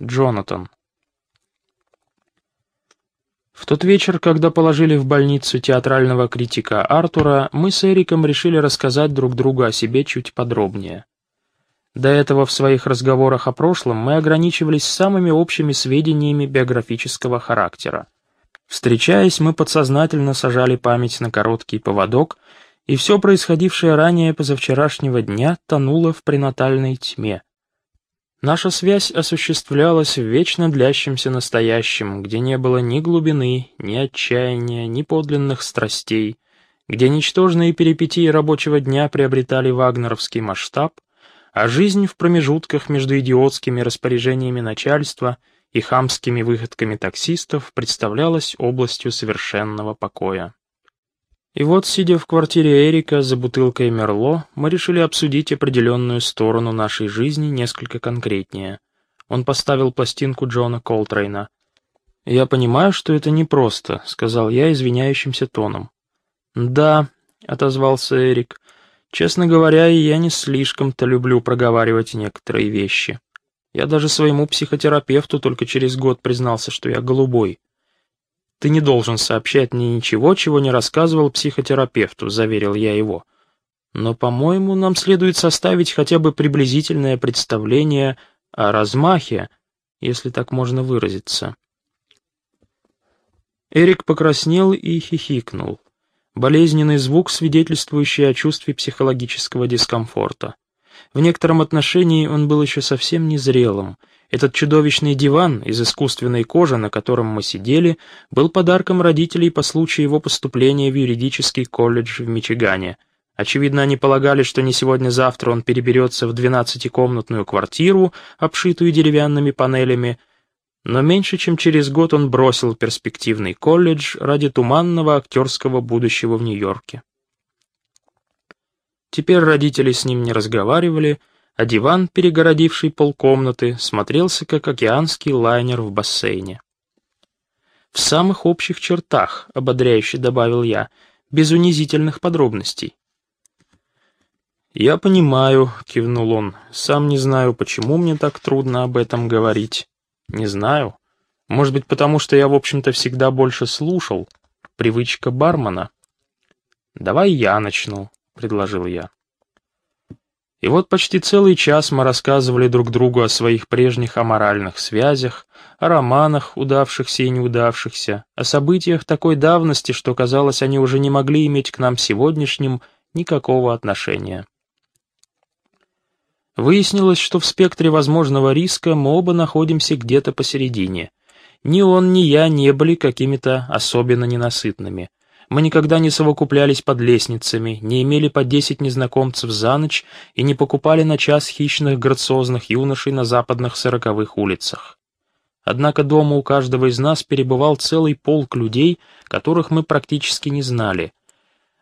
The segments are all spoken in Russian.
Джонатан. В тот вечер, когда положили в больницу театрального критика Артура, мы с Эриком решили рассказать друг другу о себе чуть подробнее. До этого в своих разговорах о прошлом мы ограничивались самыми общими сведениями биографического характера. Встречаясь, мы подсознательно сажали память на короткий поводок, и все происходившее ранее позавчерашнего дня тонуло в пренатальной тьме. Наша связь осуществлялась в вечно длящемся настоящем, где не было ни глубины, ни отчаяния, ни подлинных страстей, где ничтожные перипетии рабочего дня приобретали вагнеровский масштаб, а жизнь в промежутках между идиотскими распоряжениями начальства и хамскими выходками таксистов представлялась областью совершенного покоя. И вот, сидя в квартире Эрика за бутылкой Мерло, мы решили обсудить определенную сторону нашей жизни несколько конкретнее. Он поставил пластинку Джона Колтрейна. «Я понимаю, что это непросто», — сказал я извиняющимся тоном. «Да», — отозвался Эрик, — «честно говоря, я не слишком-то люблю проговаривать некоторые вещи. Я даже своему психотерапевту только через год признался, что я голубой». «Ты не должен сообщать мне ничего, чего не рассказывал психотерапевту», — заверил я его. «Но, по-моему, нам следует составить хотя бы приблизительное представление о размахе, если так можно выразиться». Эрик покраснел и хихикнул. Болезненный звук, свидетельствующий о чувстве психологического дискомфорта. В некотором отношении он был еще совсем незрелым — этот чудовищный диван из искусственной кожи, на котором мы сидели, был подарком родителей по случаю его поступления в юридический колледж в Мичигане. Очевидно, они полагали, что не сегодня-завтра он переберется в двенадцатикомнатную квартиру, обшитую деревянными панелями, но меньше чем через год он бросил перспективный колледж ради туманного актерского будущего в Нью-Йорке. Теперь родители с ним не разговаривали, а диван, перегородивший полкомнаты, смотрелся как океанский лайнер в бассейне. «В самых общих чертах», — ободряюще добавил я, — «без унизительных подробностей». «Я понимаю», — кивнул он, — «сам не знаю, почему мне так трудно об этом говорить. Не знаю. Может быть, потому что я, в общем-то, всегда больше слушал. Привычка бармена». «Давай я начну», — предложил я. И вот почти целый час мы рассказывали друг другу о своих прежних аморальных связях, о романах, удавшихся и неудавшихся, о событиях такой давности, что, казалось, они уже не могли иметь к нам сегодняшним никакого отношения. Выяснилось, что в спектре возможного риска мы оба находимся где-то посередине. Ни он, ни я не были какими-то особенно ненасытными. Мы никогда не совокуплялись под лестницами, не имели по десять незнакомцев за ночь и не покупали на час хищных грациозных юношей на западных сороковых улицах. Однако дома у каждого из нас перебывал целый полк людей, которых мы практически не знали.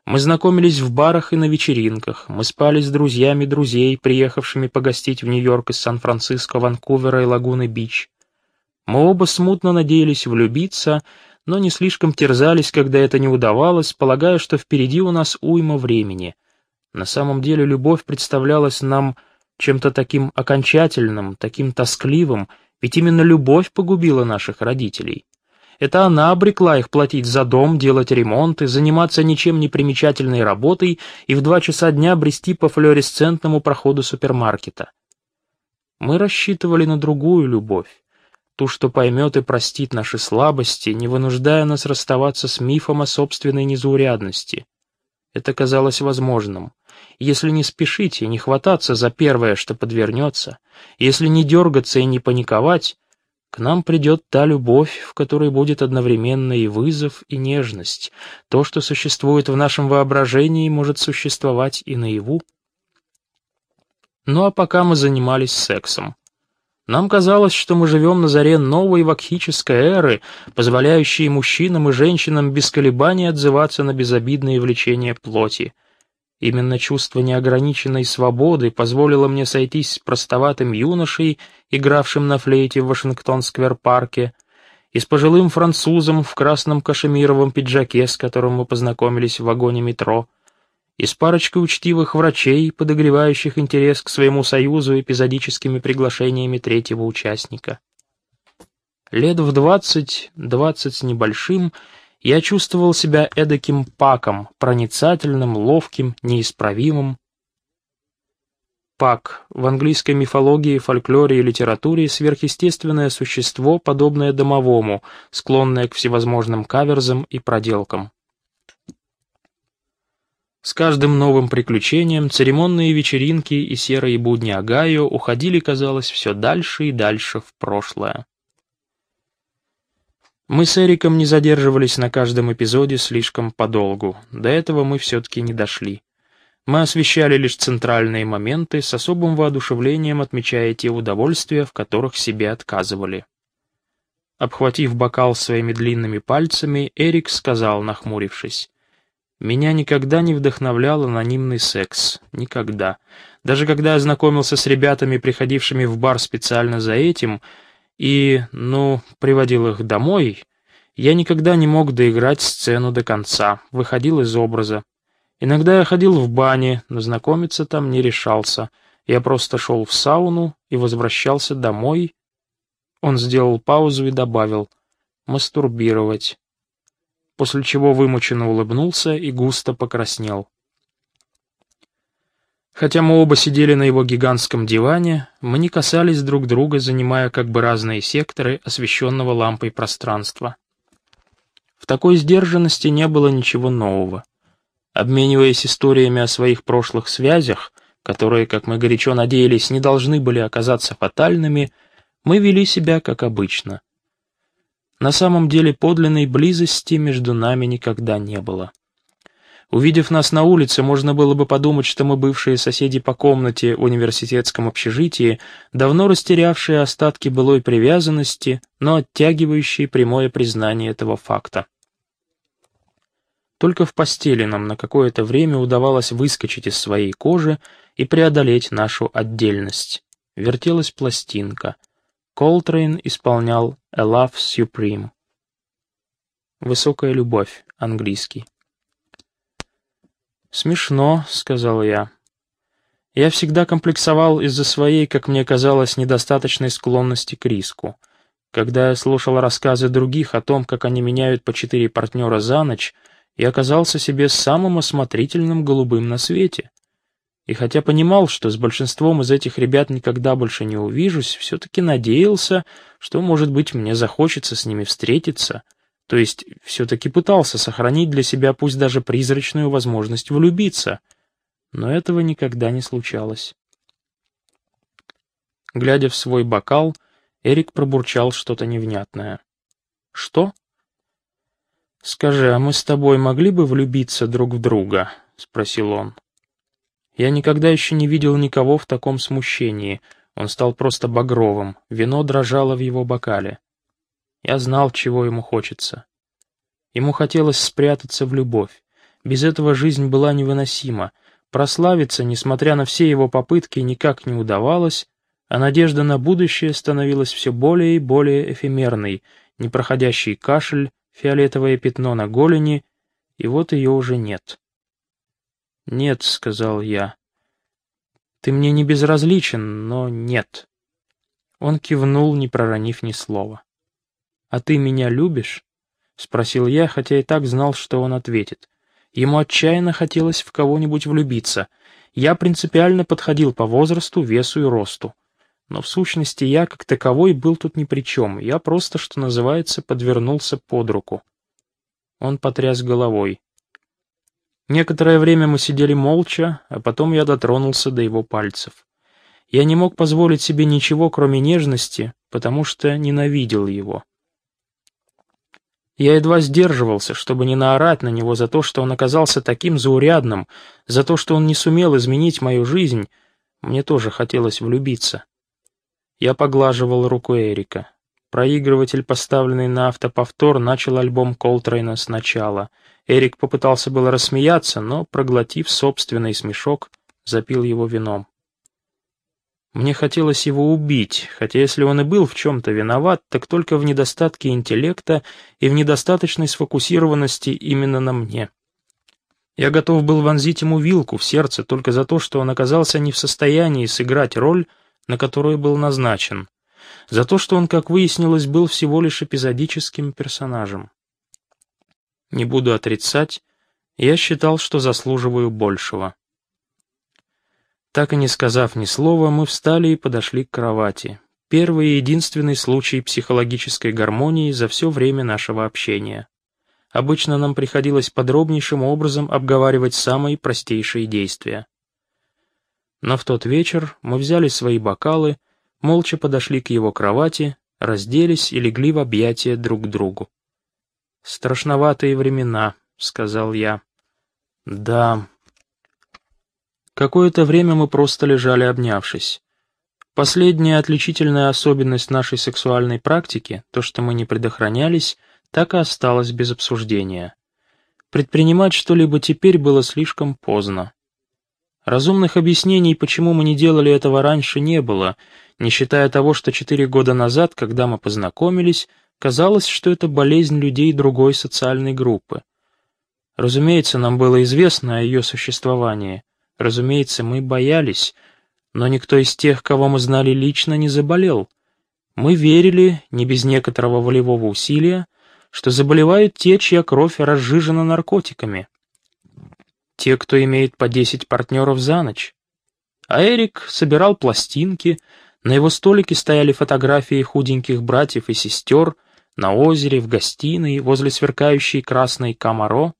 Мы знакомились в барах и на вечеринках, мы спали с друзьями друзей, приехавшими погостить в Нью-Йорк из Сан-Франциско, Ванкувера и Лагуны-Бич. Мы оба смутно надеялись влюбиться, но не слишком терзались, когда это не удавалось, полагая, что впереди у нас уйма времени. На самом деле любовь представлялась нам чем-то таким окончательным, таким тоскливым, ведь именно любовь погубила наших родителей. Это она обрекла их платить за дом, делать ремонты, заниматься ничем не примечательной работой и в два часа дня брести по флуоресцентному проходу супермаркета. Мы рассчитывали на другую любовь, ту, что поймет и простит наши слабости, не вынуждая нас расставаться с мифом о собственной незаурядности. Это казалось возможным. Если не спешить и не хвататься за первое, что подвернется, если не дергаться и не паниковать, к нам придет та любовь, в которой будет одновременно и вызов, и нежность. То, что существует в нашем воображении, может существовать и наяву. Ну а пока мы занимались сексом. Нам казалось, что мы живем на заре новой вакхической эры, позволяющей мужчинам и женщинам без колебаний отзываться на безобидные влечения плоти. Именно чувство неограниченной свободы позволило мне сойтись с простоватым юношей, игравшим на флейте в Вашингтон-сквер-парке, и с пожилым французом в красном кашемировом пиджаке, с которым мы познакомились в вагоне метро — и с парочкой учтивых врачей, подогревающих интерес к своему союзу эпизодическими приглашениями третьего участника. Лет в двадцать, двадцать с небольшим, я чувствовал себя эдаким паком, проницательным, ловким, неисправимым. Пак в английской мифологии, фольклоре и литературе сверхъестественное существо, подобное домовому, склонное к всевозможным каверзам и проделкам. С каждым новым приключением церемонные вечеринки и серые будни Агаю уходили, казалось, все дальше и дальше в прошлое. Мы с Эриком не задерживались на каждом эпизоде слишком подолгу, до этого мы все-таки не дошли. Мы освещали лишь центральные моменты, с особым воодушевлением отмечая те удовольствия, в которых себе отказывали. Обхватив бокал своими длинными пальцами, Эрик сказал, нахмурившись, меня никогда не вдохновлял анонимный секс. Никогда. Даже когда я знакомился с ребятами, приходившими в бар специально за этим, и, ну, приводил их домой, я никогда не мог доиграть сцену до конца, выходил из образа. Иногда я ходил в бане, но знакомиться там не решался. Я просто шел в сауну и возвращался домой. Он сделал паузу и добавил «мастурбировать» после чего вымученно улыбнулся и густо покраснел. Хотя мы оба сидели на его гигантском диване, мы не касались друг друга, занимая как бы разные секторы освещенного лампой пространства. В такой сдержанности не было ничего нового. Обмениваясь историями о своих прошлых связях, которые, как мы горячо надеялись, не должны были оказаться фатальными, мы вели себя как обычно — на самом деле подлинной близости между нами никогда не было. Увидев нас на улице, можно было бы подумать, что мы бывшие соседи по комнате в университетском общежитии, давно растерявшие остатки былой привязанности, но оттягивающие прямое признание этого факта. Только в постели нам на какое-то время удавалось выскочить из своей кожи и преодолеть нашу отдельность. Вертелась пластинка — Колтрейн исполнял «A Love Supreme». «Высокая любовь», английский. «Смешно», — сказал я. Я всегда комплексовал из-за своей, как мне казалось, недостаточной склонности к риску. Когда я слушал рассказы других о том, как они меняют по четыре партнера за ночь, я оказался себе самым осмотрительным голубым на свете. И хотя понимал, что с большинством из этих ребят никогда больше не увижусь, все-таки надеялся, что, может быть, мне захочется с ними встретиться. То есть все-таки пытался сохранить для себя пусть даже призрачную возможность влюбиться. Но этого никогда не случалось. Глядя в свой бокал, Эрик пробурчал что-то невнятное. «Что?» «Скажи, а мы с тобой могли бы влюбиться друг в друга?» — спросил он. Я никогда еще не видел никого в таком смущении. Он стал просто багровым, вино дрожало в его бокале. Я знал, чего ему хочется. Ему хотелось спрятаться в любовь. Без этого жизнь была невыносима. Прославиться, несмотря на все его попытки, никак не удавалось, а надежда на будущее становилась все более и более эфемерной, непроходящий кашель, фиолетовое пятно на голени, и вот ее уже нет. «Нет», — сказал я. «Ты мне не безразличен, но нет». Он кивнул, не проронив ни слова. «А ты меня любишь?» — спросил я, хотя и так знал, что он ответит. Ему отчаянно хотелось в кого-нибудь влюбиться. Я принципиально подходил по возрасту, весу и росту. Но в сущности я, как таковой, был тут ни при чем. Я просто, что называется, подвернулся под руку. Он потряс головой. Некоторое время мы сидели молча, а потом я дотронулся до его пальцев. Я не мог позволить себе ничего, кроме нежности, потому что ненавидел его. Я едва сдерживался, чтобы не наорать на него за то, что он оказался таким заурядным, за то, что он не сумел изменить мою жизнь. Мне тоже хотелось влюбиться. Я поглаживал руку Эрика. Проигрыватель, поставленный на автоповтор, начал альбом Колтрейна сначала — Эрик попытался было рассмеяться, но, проглотив собственный смешок, запил его вином. Мне хотелось его убить, хотя если он и был в чем-то виноват, так только в недостатке интеллекта и в недостаточной сфокусированности именно на мне. Я готов был вонзить ему вилку в сердце только за то, что он оказался не в состоянии сыграть роль, на которую был назначен. За то, что он, как выяснилось, был всего лишь эпизодическим персонажем. Не буду отрицать, я считал, что заслуживаю большего. Так и не сказав ни слова, мы встали и подошли к кровати. Первый и единственный случай психологической гармонии за все время нашего общения. Обычно нам приходилось подробнейшим образом обговаривать самые простейшие действия. Но в тот вечер мы взяли свои бокалы, молча подошли к его кровати, разделись и легли в объятия друг к другу. «Страшноватые времена», — сказал я. «Да». Какое-то время мы просто лежали обнявшись. Последняя отличительная особенность нашей сексуальной практики, то, что мы не предохранялись, так и осталась без обсуждения. Предпринимать что-либо теперь было слишком поздно. Разумных объяснений, почему мы не делали этого раньше, не было, не считая того, что четыре года назад, когда мы познакомились, казалось, что это болезнь людей другой социальной группы. Разумеется, нам было известно о ее существовании. Разумеется, мы боялись, но никто из тех, кого мы знали лично, не заболел. Мы верили, не без некоторого волевого усилия, что заболевают те, чья кровь разжижена наркотиками те, кто имеет по 10 партнеров за ночь. А Эрик собирал пластинки, на его столике стояли фотографии худеньких братьев и сестер, на озере, в гостиной, возле сверкающей красной Камаро.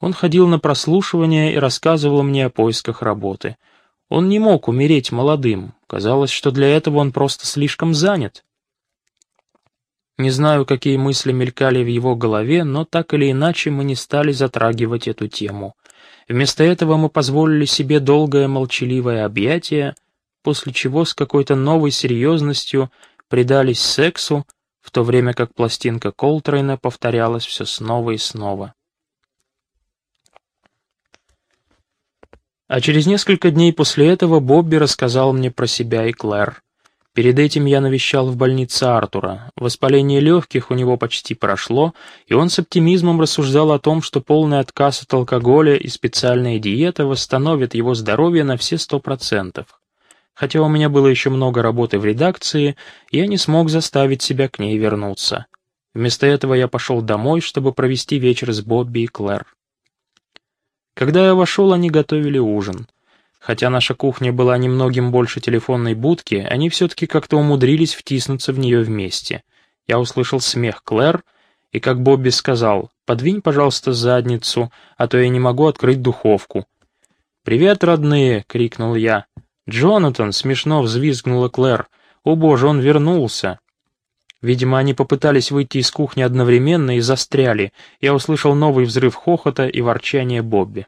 Он ходил на прослушивание и рассказывал мне о поисках работы. Он не мог умереть молодым, казалось, что для этого он просто слишком занят. Не знаю, какие мысли мелькали в его голове, но так или иначе мы не стали затрагивать эту тему. Вместо этого мы позволили себе долгое молчаливое объятие, после чего с какой-то новой серьезностью предались сексу, в то время как пластинка Колтрейна повторялась все снова и снова. А через несколько дней после этого Бобби рассказал мне про себя и Клэр. Перед этим я навещал в больнице Артура. Воспаление легких у него почти прошло, и он с оптимизмом рассуждал о том, что полный отказ от алкоголя и специальная диета восстановят его здоровье на все сто процентов. Хотя у меня было еще много работы в редакции, я не смог заставить себя к ней вернуться. Вместо этого я пошел домой, чтобы провести вечер с Бобби и Клэр. Когда я вошел, они готовили ужин. Хотя наша кухня была немногим больше телефонной будки, они все-таки как-то умудрились втиснуться в нее вместе. Я услышал смех Клэр, и как Бобби сказал, «Подвинь, пожалуйста, задницу, а то я не могу открыть духовку». «Привет, родные!» — крикнул я. «Джонатан!» — смешно взвизгнула Клэр. «О боже, он вернулся!» Видимо, они попытались выйти из кухни одновременно и застряли. Я услышал новый взрыв хохота и ворчание Бобби.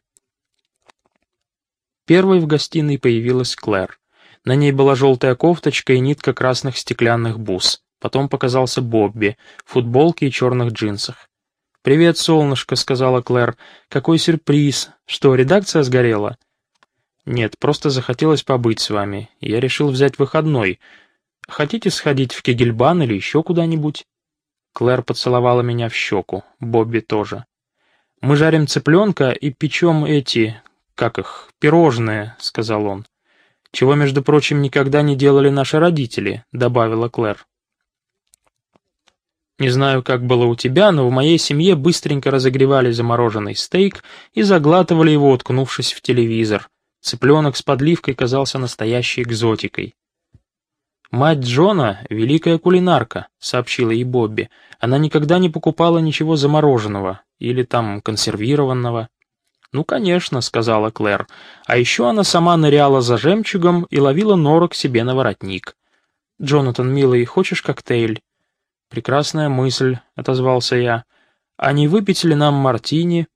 Первой в гостиной появилась Клэр. На ней была желтая кофточка и нитка красных стеклянных бус. Потом показался Бобби, в футболке и черных джинсах. «Привет, солнышко», — сказала Клэр. «Какой сюрприз! Что, редакция сгорела?» «Нет, просто захотелось побыть с вами. Я решил взять выходной. Хотите сходить в Кегельбан или еще куда-нибудь?» Клэр поцеловала меня в щеку, Бобби тоже. «Мы жарим цыпленка и печем эти, как их, пирожные», — сказал он. «Чего, между прочим, никогда не делали наши родители», — добавила Клэр. Не знаю, как было у тебя, но в моей семье быстренько разогревали замороженный стейк и заглатывали его, уткнувшись в телевизор. Цыпленок с подливкой казался настоящей экзотикой. «Мать Джона — великая кулинарка», — сообщила ей Бобби. «Она никогда не покупала ничего замороженного или там консервированного». «Ну, конечно», — сказала Клэр. А еще она сама ныряла за жемчугом и ловила норок себе на воротник. «Джонатан, милый, хочешь коктейль?» «Прекрасная мысль», — отозвался я. «А не выпить ли нам мартини?»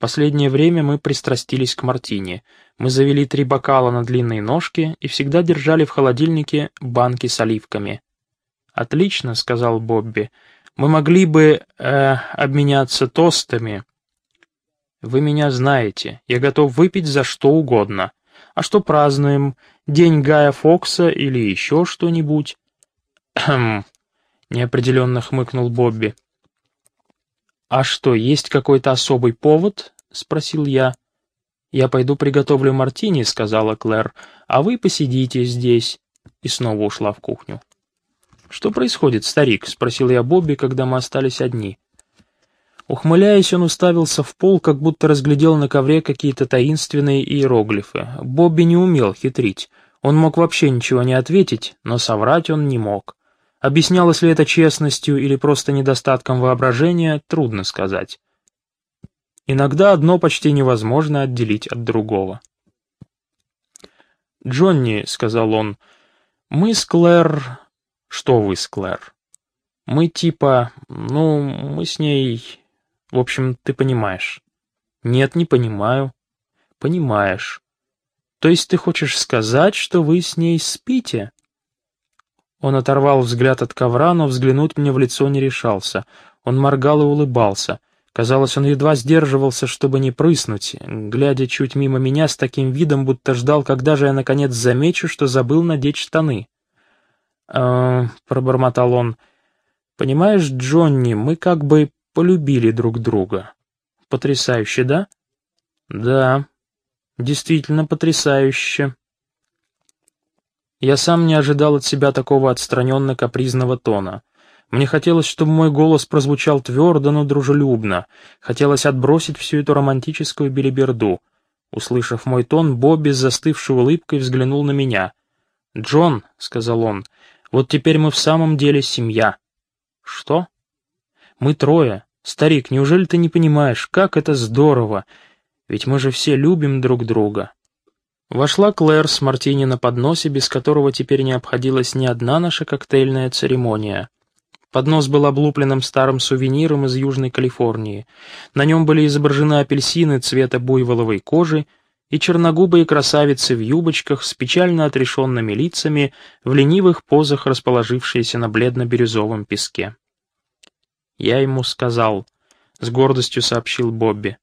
Последнее время мы пристрастились к мартини. Мы завели три бокала на длинные ножки и всегда держали в холодильнике банки с оливками. «Отлично», — сказал Бобби. «Мы могли бы э, обменяться тостами». Вы меня знаете, я готов выпить за что угодно. А что празднуем? День Гая Фокса или еще что-нибудь?» «Хм...» — неопределенно хмыкнул Бобби. «А что, есть какой-то особый повод?» — спросил я. «Я пойду приготовлю мартини», — сказала Клэр, — «а вы посидите здесь. И снова ушла в кухню. «Что происходит, старик?» — спросил я Бобби, когда мы остались одни. Ухмыляясь, он уставился в пол, как будто разглядел на ковре какие-то таинственные иероглифы. Бобби не умел хитрить. Он мог вообще ничего не ответить, но соврать он не мог. Объяснялось ли это честностью или просто недостатком воображения, трудно сказать. Иногда одно почти невозможно отделить от другого. «Джонни», — сказал он, — «мы с Клэр...» «Что вы с Клэр?» «Мы типа... ну, мы с ней... В общем, ты понимаешь». «Нет, не понимаю». «Понимаешь. То есть ты хочешь сказать, что вы с ней спите?» Он оторвал взгляд от ковра, но взглянуть мне в лицо не решался. Он моргал и улыбался. Казалось, он едва сдерживался, чтобы не прыснуть, глядя чуть мимо меня с таким видом, будто ждал, когда же я наконец замечу, что забыл надеть штаны. «Э, — пробормотал он, — «понимаешь, Джонни, мы как бы полюбили друг друга. Потрясающе, да?» «Да, действительно потрясающе». Я сам не ожидал от себя такого отстраненно-капризного тона. Мне хотелось, чтобы мой голос прозвучал твердо, но дружелюбно. Хотелось отбросить всю эту романтическую белиберду. Услышав мой тон, Бобби с застывшей улыбкой взглянул на меня. «Джон», — сказал он, — «вот теперь мы в самом деле семья». «Что?» «Мы трое. Старик, неужели ты не понимаешь, как это здорово? Ведь мы же все любим друг друга». Вошла Клэр с мартини на подносе, без которого теперь не обходилась ни одна наша коктейльная церемония. Поднос был облупленным старым сувениром из Южной Калифорнии. На нем были изображены апельсины цвета буйволовой кожи и черногубые красавицы в юбочках с печально отрешенными лицами, в ленивых позах, расположившиеся на бледно-бирюзовом песке. «Я ему сказал», — с гордостью сообщил Бобби.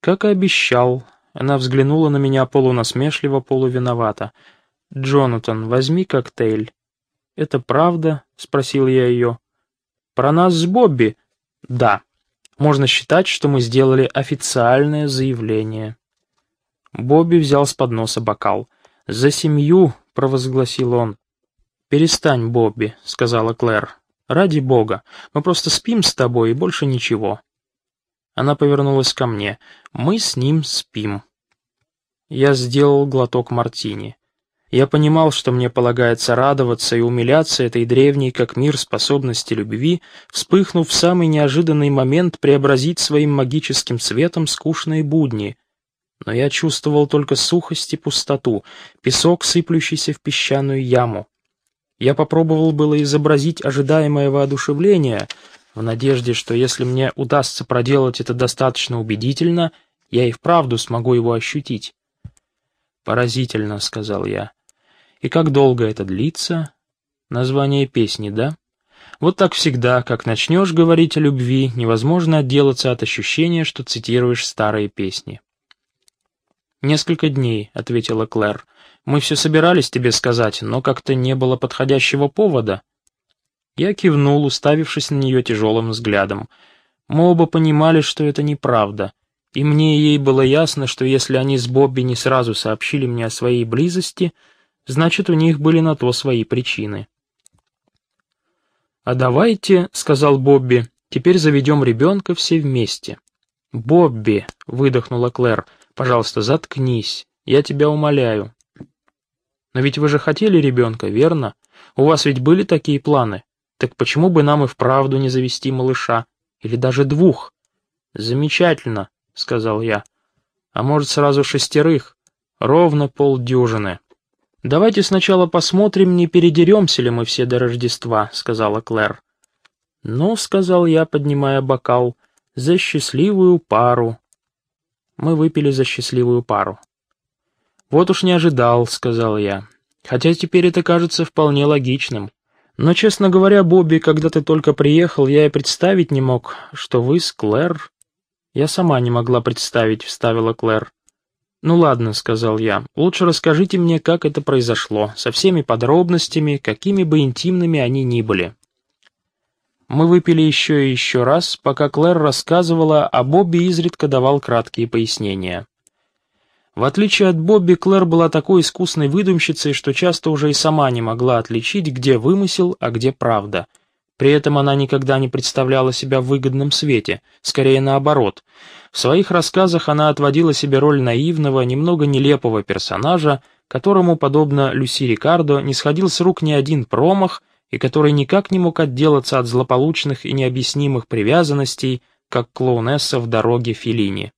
«Как и обещал», она взглянула на меня полунасмешливо, полувиновато. «Джонатан, возьми коктейль». «Это правда?» — спросил я ее. «Про нас с Бобби?» «Да. Можно считать, что мы сделали официальное заявление». Бобби взял с подноса бокал. «За семью!» — провозгласил он. «Перестань, Бобби», — сказала Клэр. «Ради бога, мы просто спим с тобой и больше ничего». Она повернулась ко мне. «Мы с ним спим». Я сделал глоток мартини. Я понимал, что мне полагается радоваться и умиляться этой древней, как мир, способности любви, вспыхнув в самый неожиданный момент преобразить своим магическим светом скучные будни. Но я чувствовал только сухость и пустоту, песок, сыплющийся в песчаную яму. Я попробовал было изобразить ожидаемое воодушевление, в надежде, что если мне удастся проделать это достаточно убедительно, я и вправду смогу его ощутить. «Поразительно», — сказал я. «И как долго это длится?» «Название песни, да?» Вот так всегда, как начнешь говорить о любви, невозможно отделаться от ощущения, что цитируешь старые песни. «Несколько дней», — ответила Клэр. «Мы все собирались тебе сказать, но как-то не было подходящего повода». Я кивнул, уставившись на нее тяжелым взглядом. Мы оба понимали, что это неправда. И мне и ей было ясно, что если они с Бобби не сразу сообщили мне о своей близости, значит, у них были на то свои причины. «А давайте», — сказал Бобби, — «теперь заведем ребенка все вместе». «Бобби», — выдохнула Клэр, — «пожалуйста, заткнись, я тебя умоляю». «Но ведь вы же хотели ребенка, верно? У вас ведь были такие планы? Так почему бы нам и вправду не завести малыша? Или даже двух?» «Замечательно», — сказал я. «А может, сразу шестерых? Ровно полдюжины». «Давайте сначала посмотрим, не передеремся ли мы все до Рождества», — сказала Клэр. «Ну», — сказал я, поднимая бокал, — «за счастливую пару». Мы выпили за счастливую пару. «Вот уж не ожидал», — сказал я. «Хотя теперь это кажется вполне логичным. Но, честно говоря, Бобби, когда ты только приехал, я и представить не мог, что вы с Клэр «Я сама не могла представить», — вставила Клэр. «Ну ладно», — сказал я, — «лучше расскажите мне, как это произошло, со всеми подробностями, какими бы интимными они ни были». Мы выпили еще и еще раз, пока Клэр рассказывала, а Бобби изредка давал краткие пояснения. В отличие от Бобби, Клэр была такой искусной выдумщицей, что часто уже и сама не могла отличить, где вымысел, а где правда. При этом она никогда не представляла себя в выгодном свете, скорее наоборот. В своих рассказах она отводила себе роль наивного, немного нелепого персонажа, которому, подобно Люси Рикардо, не сходил с рук ни один промах и который никак не мог отделаться от злополучных и необъяснимых привязанностей, как клоунесса в дороге Филини.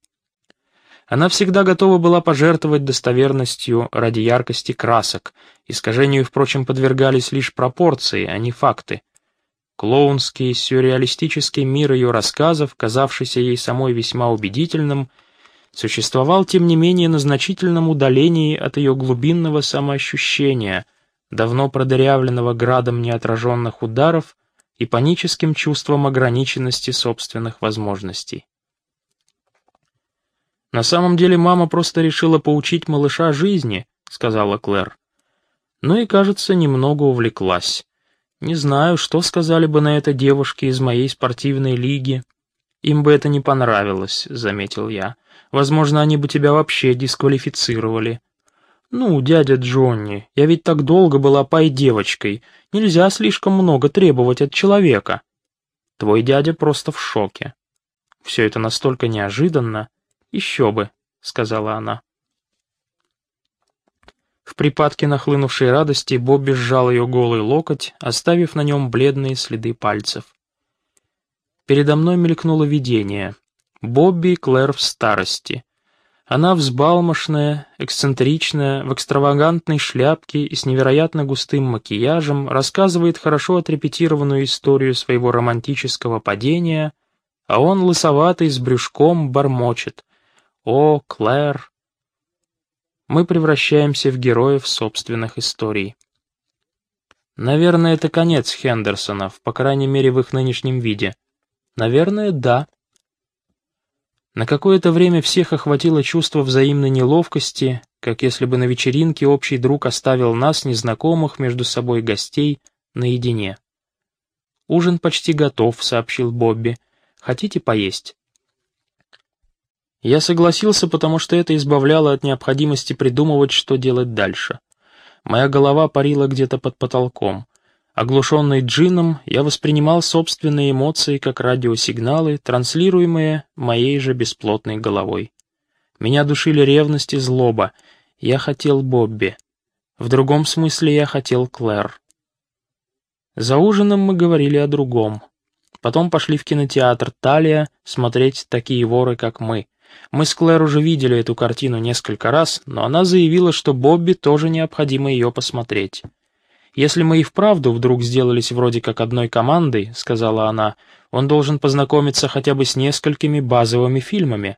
Она всегда готова была пожертвовать достоверностью ради яркости красок, искажению, впрочем, подвергались лишь пропорции, а не факты. Клоунский, сюрреалистический мир ее рассказов, казавшийся ей самой весьма убедительным, существовал, тем не менее, на значительном удалении от ее глубинного самоощущения, давно продырявленного градом неотраженных ударов и паническим чувством ограниченности собственных возможностей. «На самом деле мама просто решила поучить малыша жизни», — сказала Клэр. Ну и, кажется, немного увлеклась. Не знаю, что сказали бы на это девушки из моей спортивной лиги. Им бы это не понравилось, заметил я. Возможно, они бы тебя вообще дисквалифицировали. Ну, дядя Джонни, я ведь так долго была пай-девочкой. Нельзя слишком много требовать от человека. Твой дядя просто в шоке. Все это настолько неожиданно. Еще бы, сказала она. В припадке нахлынувшей радости Бобби сжал ее голый локоть, оставив на нем бледные следы пальцев. Передо мной мелькнуло видение. Бобби и Клэр в старости. Она взбалмошная, эксцентричная, в экстравагантной шляпке и с невероятно густым макияжем рассказывает хорошо отрепетированную историю своего романтического падения, а он лысоватый с брюшком бормочет. «О, Клэр, мы превращаемся в героев собственных историй. Наверное, это конец Хендерсонов, по крайней мере в их нынешнем виде. Наверное, да. На какое-то время всех охватило чувство взаимной неловкости, как если бы на вечеринке общий друг оставил нас, незнакомых между собой гостей, наедине. «Ужин почти готов», — сообщил Бобби. «Хотите поесть?» Я согласился, потому что это избавляло от необходимости придумывать, что делать дальше. Моя голова парила где-то под потолком. Оглушенный джином, я воспринимал собственные эмоции как радиосигналы, транслируемые моей же бесплотной головой. Меня душили ревность и злоба. Я хотел Бобби. В другом смысле я хотел Клэр. За ужином мы говорили о другом. Потом пошли в кинотеатр «Талия» смотреть такие воры, как мы. Мы с Клэр уже видели эту картину несколько раз, но она заявила, что Бобби тоже необходимо ее посмотреть. «Если мы и вправду вдруг сделались вроде как одной командой», — сказала она, — «он должен познакомиться хотя бы с несколькими базовыми фильмами».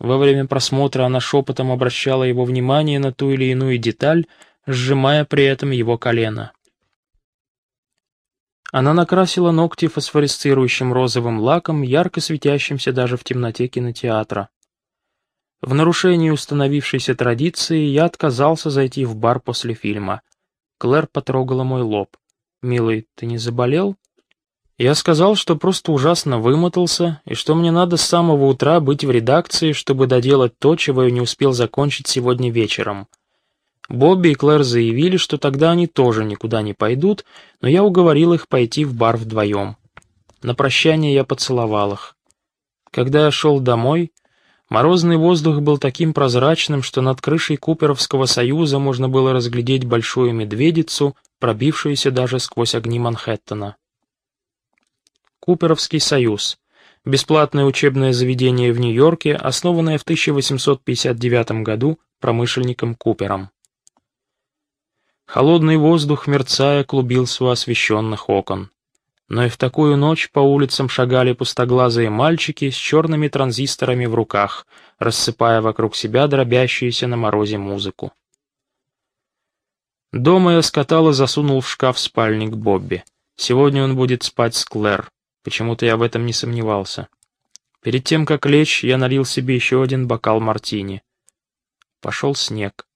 Во время просмотра она шепотом обращала его внимание на ту или иную деталь, сжимая при этом его колено. Она накрасила ногти фосфоресцирующим розовым лаком, ярко светящимся даже в темноте кинотеатра. В нарушении установившейся традиции я отказался зайти в бар после фильма. Клэр потрогала мой лоб. «Милый, ты не заболел?» Я сказал, что просто ужасно вымотался, и что мне надо с самого утра быть в редакции, чтобы доделать то, чего я не успел закончить сегодня вечером — Бобби и Клэр заявили, что тогда они тоже никуда не пойдут, но я уговорил их пойти в бар вдвоем. На прощание я поцеловал их. Когда я шел домой, морозный воздух был таким прозрачным, что над крышей Куперовского союза можно было разглядеть большую медведицу, пробившуюся даже сквозь огни Манхэттена. Куперовский союз — бесплатное учебное заведение в Нью-Йорке, основанное в 1859 году промышленником Купером. Холодный воздух, мерцая, клубился у освещенных окон. Но и в такую ночь по улицам шагали пустоглазые мальчики с черными транзисторами в руках, рассыпая вокруг себя дробящуюся на морозе музыку. Дома я и засунул в шкаф спальник Бобби. Сегодня он будет спать с Клэр. Почему-то я в этом не сомневался. Перед тем, как лечь, я налил себе еще один бокал мартини. Пошел снег.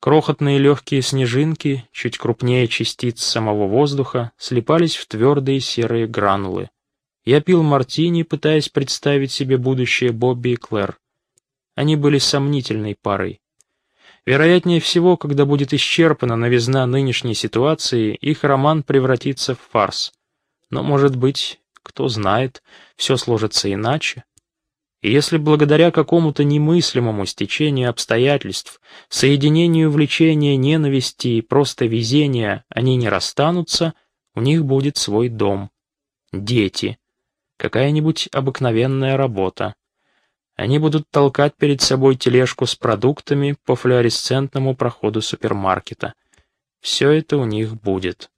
Крохотные легкие снежинки, чуть крупнее частиц самого воздуха, слипались в твердые серые гранулы. Я пил мартини, пытаясь представить себе будущее Бобби и Клэр. они были сомнительной парой. Вероятнее всего, когда будет исчерпана новизна нынешней ситуации, их роман превратится в фарс. Но, может быть, кто знает, все сложится иначе. И если благодаря какому-то немыслимому стечению обстоятельств, соединению влечения, ненависти и просто везения они не расстанутся, у них будет свой дом. Дети. Какая-нибудь обыкновенная работа. Они будут толкать перед собой тележку с продуктами по флуоресцентному проходу супермаркета. Все это у них будет.